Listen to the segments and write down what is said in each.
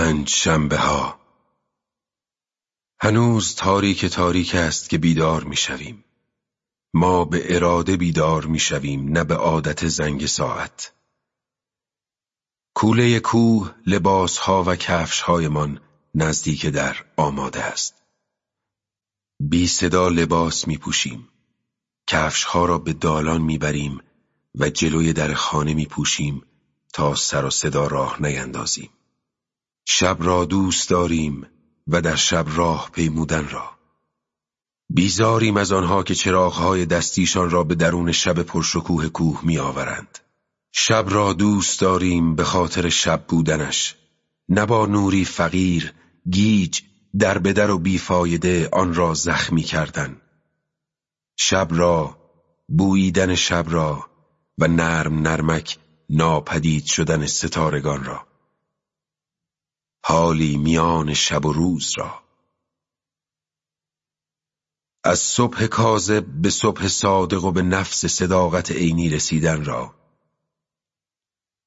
پنج شنبه ها هنوز تاریک تاریک است که بیدار می‌شویم. ما به اراده بیدار می‌شویم نه به عادت زنگ ساعت. کوله کوه لباسها و کفشهایمان نزدیک در آماده است. بی صدا لباس می پوشیم. کفشها را به دالان می‌بریم و جلوی در خانه می پوشیم تا سر و صدا راه نیندازیم. شب را دوست داریم و در شب راه پیمودن را. بیزاریم از آنها که چراغهای دستیشان را به درون شب پرشکوه کوه می آورند. شب را دوست داریم به خاطر شب بودنش. نه با نوری فقیر گیج در بدر و بیفایده آن را زخمی کردن. شب را بوییدن شب را و نرم نرمک ناپدید شدن ستارگان را. حالی میان شب و روز را. از صبح کاذب به صبح صادق و به نفس صداقت عینی رسیدن را.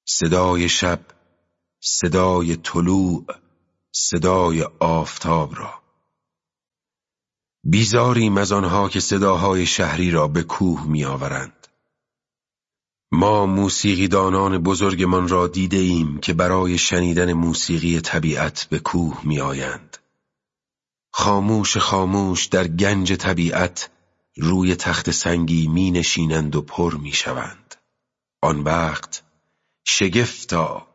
صدای شب صدای طلوع صدای آفتاب را. بیزاریم از آنها که صداهای شهری را به کوه میآورند. ما موسیقیدانان بزرگمان را دیده ایم که برای شنیدن موسیقی طبیعت به کوه می آیند. خاموش خاموش در گنج طبیعت روی تخت سنگی می نشینند و پر می شوند. آن وقت شگفتا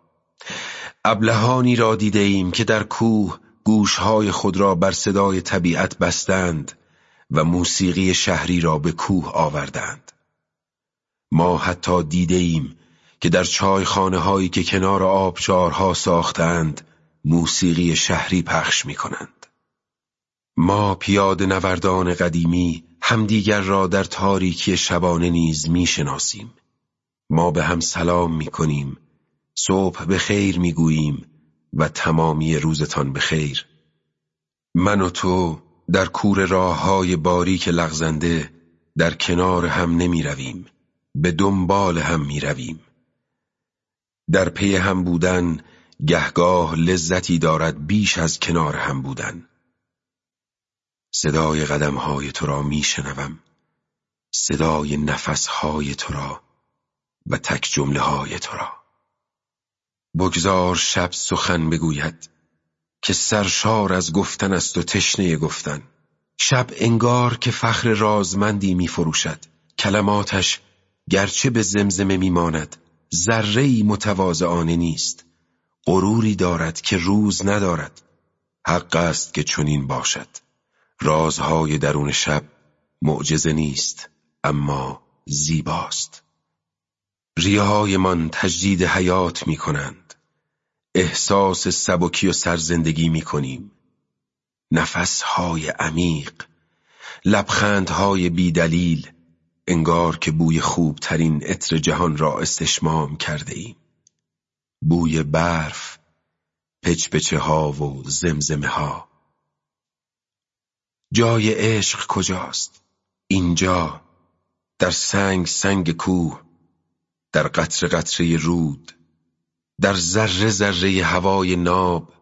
ابلهانی را دیده ایم که در کوه گوشهای خود را بر صدای طبیعت بستند و موسیقی شهری را به کوه آوردند. ما حتی دیده ایم که در چایخانه هایی که کنار آبشارها ساختند موسیقی شهری پخش می کنند. ما پیاده نوردان قدیمی همدیگر را در تاریکی شبانه نیز می شناسیم. ما به هم سلام می کنیم صبح به خیر می گوییم و تمامی روزتان به خیر من و تو در کور راه های باریک لغزنده در کنار هم نمی رویم به دنبال هم می رویم. در پی هم بودن گهگاه لذتی دارد بیش از کنار هم بودن. صدای قدمهای تو را می شنوم. صدای نفسهای تو را و تک جمله های تو را. بگذار شب سخن بگوید که سرشار از گفتن است و تشنه گفتن. شب انگار که فخر رازمندی می فروشد. کلماتش گرچه به زمزمه میماند ذره‌ای متواضعانه نیست. غروری دارد که روز ندارد. حق است که چنین باشد. رازهای درون شب معجزه نیست اما زیباست. ریههایمان تجدید حیات می کنند احساس سبکی و سرزندگی می کنیم نفسهای عمیق لبخندهای بیدلیل انگار که بوی خوبترین عطر جهان را استشمام کرده ایم. بوی برف، پچپچه ها و زمزمه ها. جای عشق کجاست؟ اینجا، در سنگ سنگ کوه، در قطر قطره رود، در ذره ذره هوای ناب،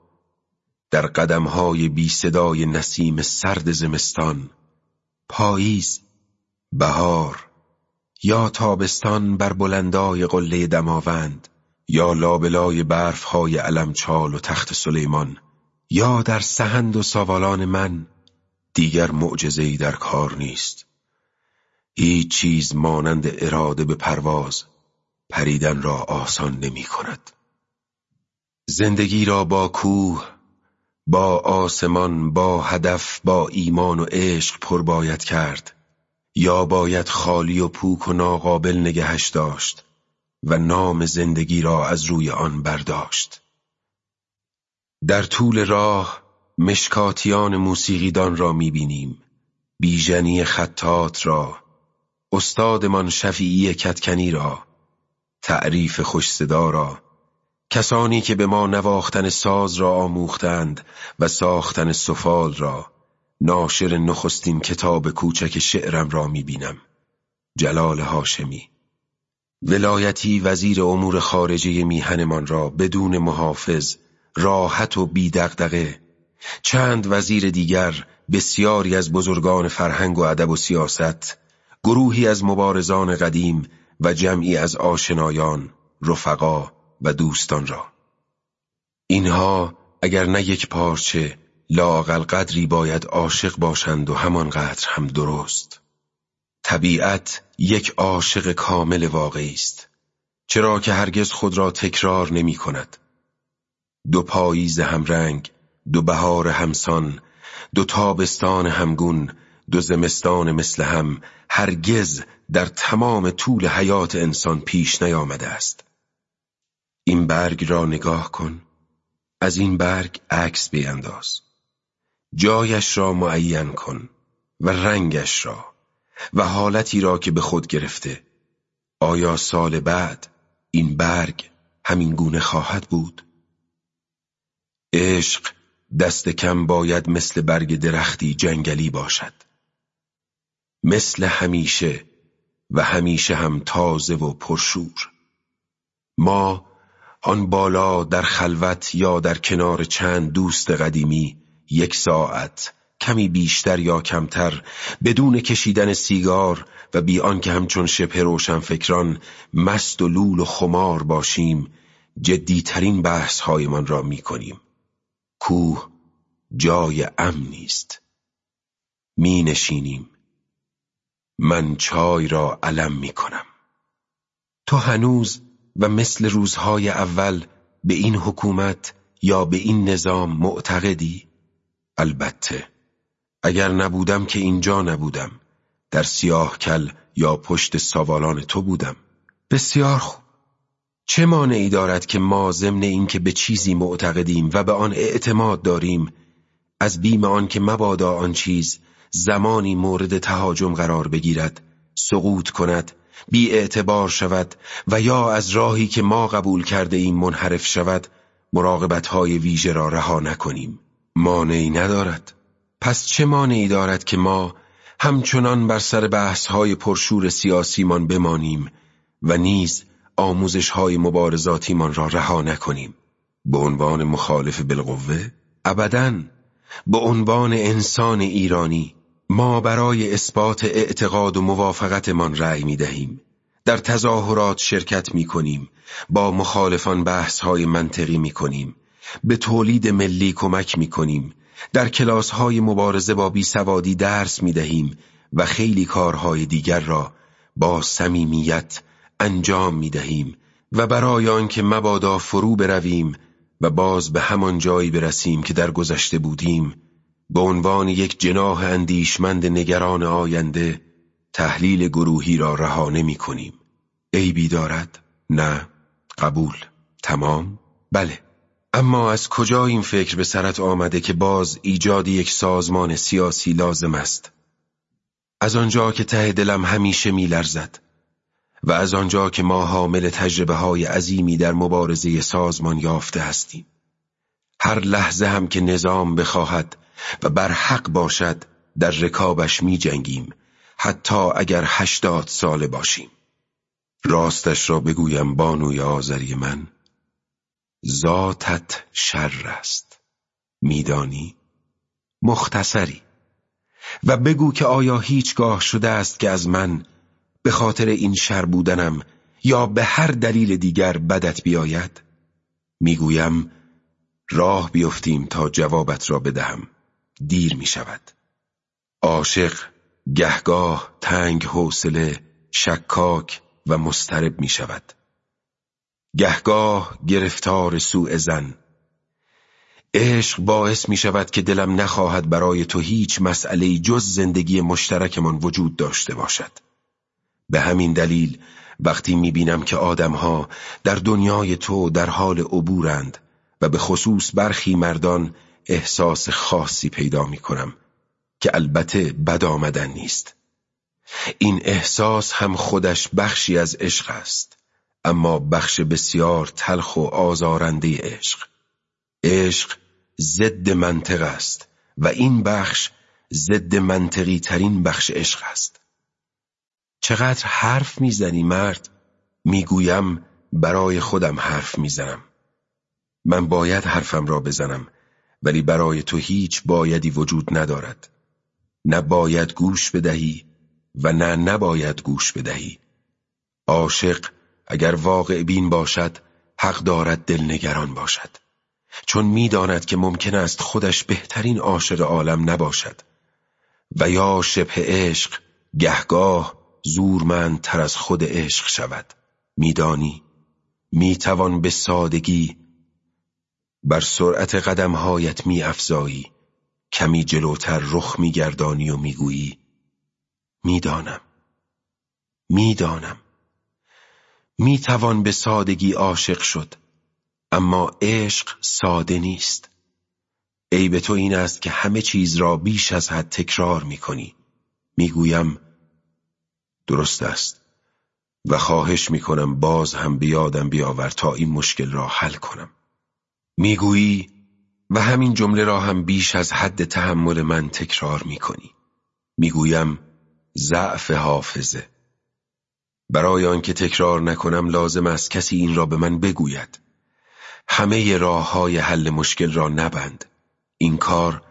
در قدمهای بی صدای نسیم سرد زمستان، پاییز بهار یا تابستان بر بلندای قله دماوند یا لابلای برفهای علمچال و تخت سلیمان یا در سهند و سوالان من دیگر معجزه‌ای در کار نیست. هیچ چیز مانند اراده به پرواز پریدن را آسان نمی کند. زندگی را با کوه با آسمان با هدف با ایمان و عشق پر باید کرد. یا باید خالی و پوک و ناقابل نگهش داشت و نام زندگی را از روی آن برداشت. در طول راه مشکاتیان موسیقیدان را می‌بینیم. بیژنی خطات را استادمان شفیعی کتکنی را تعریف خوش صدا را کسانی که به ما نواختن ساز را آموختند و ساختن سفال را ناشر نخستین کتاب کوچک شعرم را می‌بینم. جلال هاشمی. ولایتی وزیر امور خارجه میهنمان را بدون محافظ راحت و بیدقدقه چند وزیر دیگر بسیاری از بزرگان فرهنگ و ادب و سیاست گروهی از مبارزان قدیم و جمعی از آشنایان رفقا و دوستان را. اینها اگر نه یک پارچه لاقل قدری باید عاشق باشند و همانقدر هم درست. طبیعت یک عاشق کامل واقعی است چرا که هرگز خود را تکرار نمی کند. دو پاییز همرنگ دو بهار همسان دو تابستان همگون دو زمستان مثل هم هرگز در تمام طول حیات انسان پیش نیامده است. این برگ را نگاه کن از این برگ عکس بینداز جایش را معین کن و رنگش را و حالتی را که به خود گرفته. آیا سال بعد این برگ همین گونه خواهد بود؟ عشق دست کم باید مثل برگ درختی جنگلی باشد. مثل همیشه و همیشه هم تازه و پرشور. ما آن بالا در خلوت یا در کنار چند دوست قدیمی یک ساعت کمی بیشتر یا کمتر بدون کشیدن سیگار و بی آنکه همچون شبه روشن فکران مست و لول و خمار باشیم جدیترین بحث هایمان را می کنیم کوه جای امنی است. می نشینیم من چای را علم می کنم تو هنوز و مثل روزهای اول به این حکومت یا به این نظام معتقدی؟ البته. اگر نبودم که اینجا نبودم. در سیاه کل یا پشت سوالان تو بودم. بسیار خوب. چه مانعی دارد که ما ضمن اینکه به چیزی معتقدیم و به آن اعتماد داریم از بیم آن که مبادا آن چیز زمانی مورد تهاجم قرار بگیرد سقوط کند بی اعتبار شود و یا از راهی که ما قبول کرده ایم منحرف شود مراقبت های ویژه را رها نکنیم. مانعی ندارد. پس چه مانعی دارد که ما همچنان بر سر بحث های پرشور سیاسیمان بمانیم و نیز آموزش های مبارزاتیمان را رها نکنیم؟ به عنوان مخالف بالقوه؟ ابدا. به عنوان انسان ایرانی ما برای اثبات اعتقاد و موافقتمان رأی می دهیم در تظاهرات شرکت می کنیم با مخالفان بحث های منطقی می کنیم به تولید ملی کمک می کنیم در کلاس های مبارزه با بیسوادی درس می دهیم و خیلی کارهای دیگر را با صمیمیت انجام می دهیم و برای آنکه مبادا فرو برویم و باز به همان جایی برسیم که در گذشته بودیم به عنوان یک جناح اندیشمند نگران آینده تحلیل گروهی را رها نمی کنیم عیبی دارد؟ نه قبول تمام؟ بله اما از کجا این فکر به سرت آمده که باز ایجاد یک سازمان سیاسی لازم است؟ از آنجا که ته دلم همیشه میلرزد و از آنجا که ما حامل تجربه های عظیمی در مبارزه سازمان یافته هستیم. هر لحظه هم که نظام بخواهد و بر حق باشد در رکابش می جنگیم حتی اگر هشتاد ساله باشیم. راستش را بگویم بانوی آذری من. ذاتت شر است. میدانی؟ مختصری. و بگو که آیا هیچگاه شده است که از من به خاطر این شر بودنم یا به هر دلیل دیگر بدت بیاید؟ می‌گویم راه بیفتیم تا جوابت را بدهم. دیر می شود عاشق گهگاه تنگ حوصله شکاک و مسترب می شود گهگاه گرفتار سوء زن عشق باعث می شود که دلم نخواهد برای تو هیچ مسئله جز زندگی مشترکمان وجود داشته باشد. به همین دلیل وقتی می بینم که آدمها در دنیای تو در حال عبورند و به خصوص برخی مردان احساس خاصی پیدا می کنم که البته بد آمدن نیست. این احساس هم خودش بخشی از عشق است. اما بخش بسیار تلخ و آزارنده عشق. عشق ضد منطق است و این بخش ضد منطقی ترین بخش عشق است. چقدر حرف می‌زنی مرد؟ می‌گویم برای خودم حرف می‌زنم. من باید حرفم را بزنم ولی برای تو هیچ بایدی وجود ندارد. نه باید گوش بدهی و نه نباید گوش بدهی. عاشق اگر واقع بین باشد حق دارد دلنگران باشد. چون می‌داند که ممکن است خودش بهترین عاشق عالم نباشد. و یا شبه عشق گهگاه تر از خود عشق شود. میدانی می‌توان به سادگی بر سرعت قدمهایت میافزایی. کمی جلوتر رخ میگردانی و می‌گویی می‌دانم می‌دانم. می‌توان به سادگی عاشق شد. اما عشق ساده نیست. عیب تو این است که همه چیز را بیش از حد تکرار می‌کنی. می‌گویم درست است. و خواهش می‌کنم باز هم بیادم بیاور تا این مشکل را حل کنم. می‌گویی و همین جمله را هم بیش از حد تحمل من تکرار می‌کنی. می‌گویم ضعف حافظه. برای آنکه تکرار نکنم لازم است کسی این را به من بگوید. همه راه های حل مشکل را نبند. این کار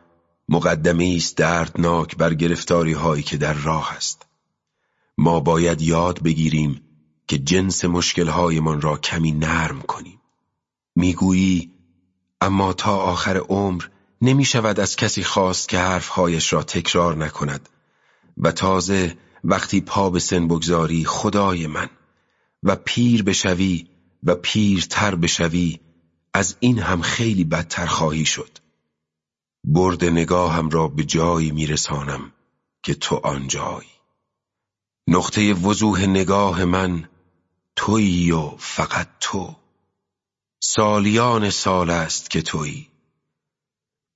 مقدمه است دردناک بر گرفتاری هایی که در راه است. ما باید یاد بگیریم که جنس مشکل هایمان را کمی نرم کنیم. می‌گویی اما تا آخر عمر نمی شود از کسی خواست که حرفهایش را تکرار نکند و تازه وقتی پا به سن بگذاری خدای من. و پیر بشوی و پیرتر بشوی از این هم خیلی بدتر خواهی شد. برد نگاهم را به جایی میرسانم که تو آنجایی. نقطه وضوح نگاه من تویی و فقط تو. سالیان سال است که تویی.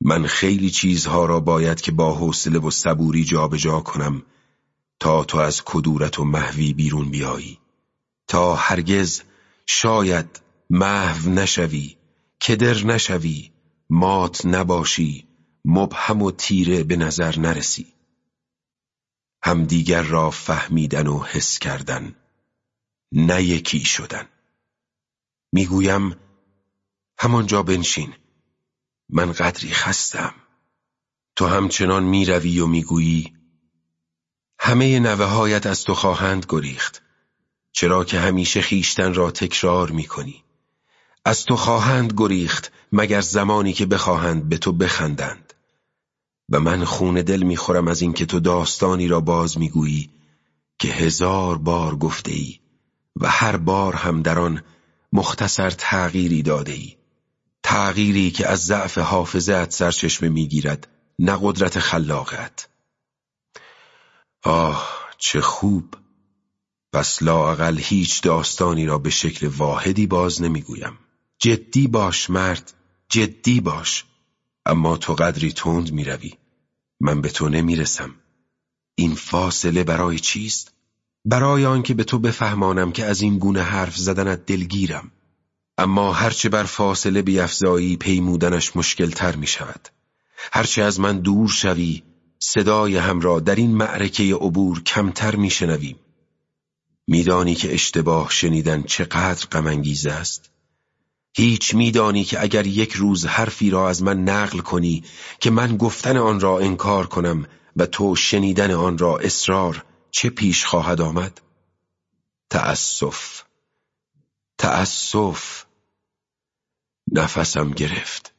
من خیلی چیزها را باید که با حوصله و صبوری جابجا کنم تا تو از کدورت و محوی بیرون بیایی. تا هرگز شاید محو نشوی کدر نشوی مات نباشی مبهم و تیره به نظر نرسی. همدیگر را فهمیدن و حس کردن نه یکی شدن. می‌گویم همانجا بنشین من قدری خستم. تو همچنان می‌روی و می‌گویی همه نوه هایت از تو خواهند گریخت. چرا که همیشه خیشتن را تکرار می‌کنی. از تو خواهند گریخت مگر زمانی که بخواهند به تو بخندند. و من خون دل می‌خورم از اینکه تو داستانی را باز می‌گویی که هزار بار گفته ای و هر بار هم در آن مختصر تغییری داده ای تغییری که از ضعف حافظت سرچشمه می‌گیرد نه قدرت خلاقت. آه چه خوب. پس لااقل هیچ داستانی را به شکل واحدی باز نمی‌گویم. جدی باش مرد جدی باش. اما تو قدری تند می‌روی. من به تو نمی‌رسم. این فاصله برای چیست؟ برای آنکه به تو بفهمانم که از این گونه حرف زدنت دلگیرم. اما هرچه بر فاصله بیافزایی پیمودنش مشکلتر می شود هرچه از من دور شوی صدای هم را در این معرکه عبور کمتر می شنویم میدانی که اشتباه شنیدن چقدر غمانگیز است؟ هیچ میدانی که اگر یک روز حرفی را از من نقل کنی که من گفتن آن را انکار کنم و تو شنیدن آن را اصرار چه پیش خواهد آمد؟ تأسف. تأسف. نفسم گرفت.